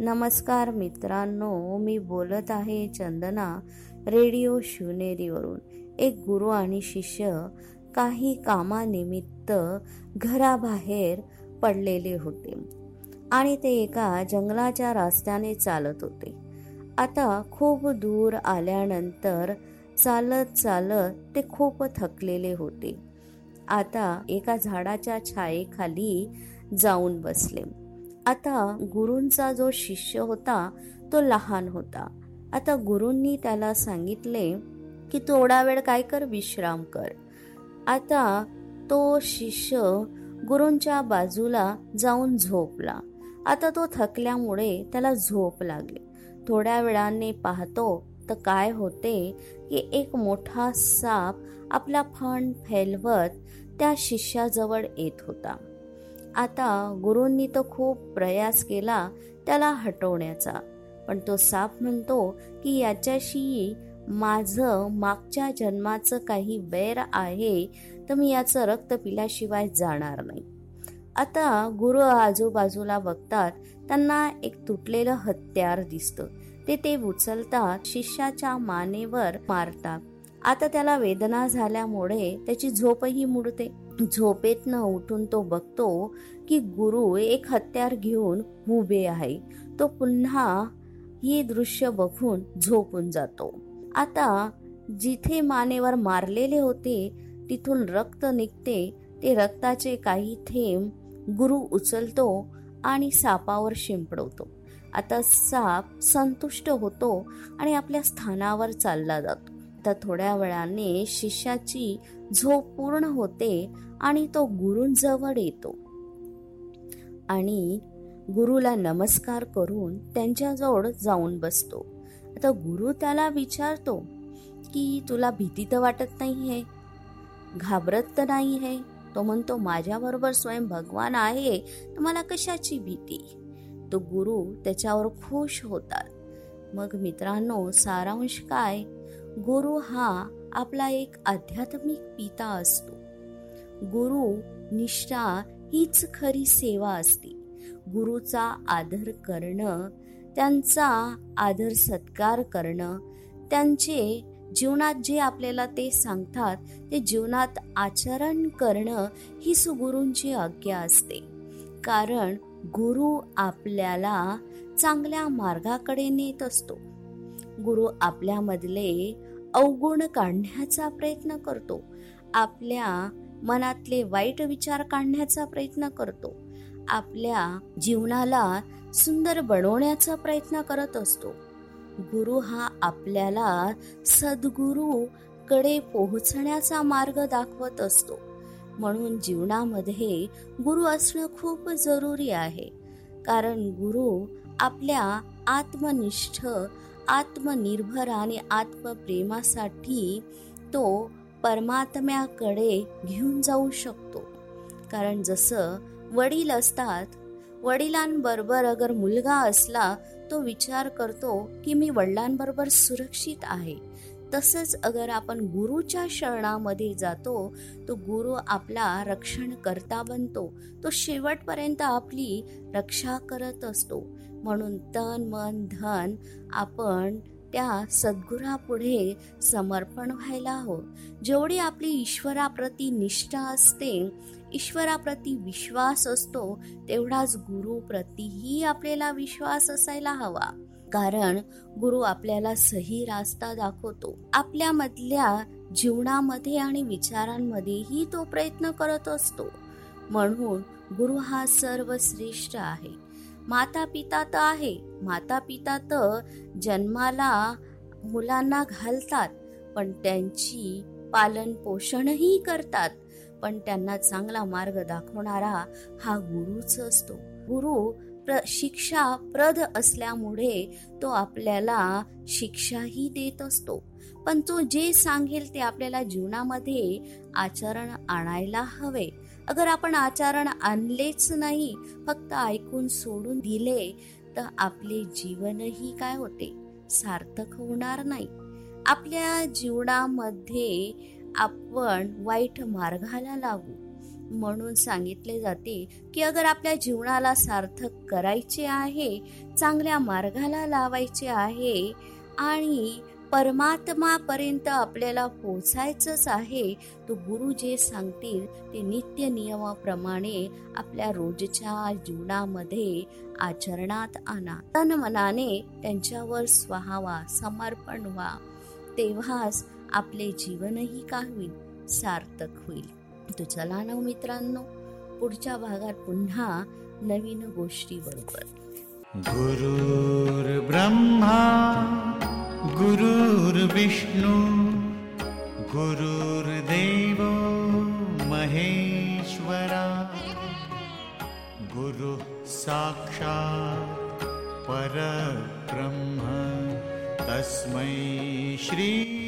नमस्कार मित्रांनो मी बोलत आहे चंदना रेडिओ शिवनेरीवरून. एक गुरु आणि शिष्य काही कामानिमित्त घराबाहेर पडलेले होते आणि ते एका जंगलाच्या रस्त्याने चालत होते. आता खूप दूर आल्यानंतर चालत चालत ते खूप थकलेले होते. आता एका झाडाच्या छायेखाली जाऊन बसले. आता गुरूंचा जो शिष्य होता तो लहान होता. आता गुरूंनी त्याला सांगितले की थोडा वेळ काय कर? विश्राम कर. आता तो शिष्य गुरूंच्या बाजूला जाऊन झोपला. आता तो थकल्यामुळे त्याला झोप लागली. थोड्या वेळाने पाहतो तर काय होते की एक मोठा साप आपला फण फैलवत त्या शिष्याजवळ येत होता. आता गुरूंनी तर खूप प्रयास केला त्याला हटवण्याचा. पण तो साप म्हणतो की याच्याशी माझं मागच्या जन्माचं काही वैर आहे तर मी याचं रक्त पिल्याशिवाय जाणार नाही. आता गुरु आजूबाजूला बघतात त्यांना एक तुटलेलं हत्यार दिसतं. ते ते उचलतात शिष्याच्या मानेवर मारतात. आता त्याला वेदना झाल्यामुळे त्याची झोपही मुडते. झोपेतनं उठून तो बघतो की गुरु एक हत्यार घेऊन उभे आहे. तो पुन्हा हे दृश्य बघून झोपून जातो. आता जिथे मानेवर मारलेले होते तिथून रक्त निघते ते रक्ताचे काही थेंब गुरु उचलतो आणि सापावर शिंपडवतो. आता साप संतुष्ट होतो आणि आपल्या स्थानावर चालला जातो. तर थोड्या वेळाने शिष्याची झोप पूर्ण होते आणि तो गुरूंजवळ येतो. आणि गुरुला नमस्कार करून त्यांच्याजवळ जाऊन बसतो. आता गुरु त्याला विचारतो की तुला भीती तर वाटत नाही आहे घाबरत तर नाही आहे तो म्हणतो माझ्याबरोबर स्वयं भगवान आहे तर मला कशाची भीती? तो गुरु त्याच्यावर खुश होतात. मग मित्रांनो सारांश काय? गुरु हा आपला एक आध्यात्मिक पिता असतो. गुरु निष्ठा हीच खरी सेवा असते. गुरुचा आदर करणं त्यांचा आदर सत्कार करणं त्यांचे जीवनात जे आपल्याला ते सांगतात ते जीवनात आचरण करणं ही सुगुरूंची आज्ञा असते. कारण गुरु आपल्याला चांगल्या मार्गाकडे नेत असतो. गुरु आपल्यामधले अवगुण काढण्याचा प्रयत्न करतो. आपल्या मनातले वाईट विचार काढण्याचा प्रयत्न करतो. आपल्या जीवनाला सुंदर बनवण्याचा प्रयत्न करत असतो. गुरु हा आपल्याला सद्गुरु कडे पोहोचण्याचा मार्ग दाखवत असतो. म्हणून जीवनामध्ये गुरु असणं खूप जरुरी आहे. कारण गुरु आपल्या आत्मनिष्ठ आत्मनिर्भर आणि आत्मप्रेमासाठी तो परमात्म्याकडे घेऊन जाऊ शकतो. कारण जसं वडील असतात वडिलांबरोबर अगर मुलगा असला तो विचार करतो की मी वडिलांबरोबर सुरक्षित आहे. तसंच अगर आपण गुरुच्या शरणामध्ये जातो तो गुरु आपला रक्षण करता बनतो. तो शेवटपर्यंत आपली रक्षा करत असतो. म्हणून तन मन धन आपण त्या सद्गुरापुढे समर्पण व्हायला हवं. जेवढी आपली ईश्वराप्रती निष्ठा असते ईश्वराप्रती विश्वास असतो तेवढाच गुरुप्रतीही आपल्याला विश्वास असायला हवा. कारण गुरु आपल्याला सही रास्ता दाखवतो. आपल्यामधल्या जीवनामध्ये आणि विचारांमध्येही तो प्रयत्न करत असतो. म्हणून गुरु हा सर्वश्रेष्ठ आहे. माता पिता तर आहे. माता पिता तर जन्माला मुलांना घालतात पण त्यांची पालन पोषणही करतात. पण त्यांना चांगला मार्ग दाखवणारा हा गुरुच असतो. गुरु प्र शिक्षा प्रद असल्यामुळे तो आपल्याला शिक्षाही देत असतो. पण तो जे सांगेल ते आपल्याला जीवनामध्ये आचरण आणायला हवे. अगर आपण आचरण आणलेच नाही फक्त ऐकून सोडून दिले तर आपले जीवनही काय होते? सार्थक होणार नाही. आपल्या जीवनामध्ये आपण वाईट मार्गाला लागू. म्हणून सांगितले जाते की अगर आपल्या जीवनाला सार्थक करायचे आहे चांगल्या मार्गाला लावायचे आहे आणि परमात्मापर्यंत आपल्याला पोचायचंच आहे तो गुरु जे सांगतील ते नित्य नियमाप्रमाणे आपल्या रोजच्या जीवनामध्ये आचरणात आणा. तन मनाने त्यांच्यावर स्वहावा समर्पण व्हा. तेव्हाच आपले जीवनही काही होईल सार्थक होईल. तो चला ना मित्रांनो पुढच्या भागात पुन्हा नवीन गोष्टी बरोबर. गुरुर्ब्रह्मा गुरुर्विष्णु गुरुर्देवो महेश्वरा गुरुः साक्षात् परब्रह्म. तस्मै श्री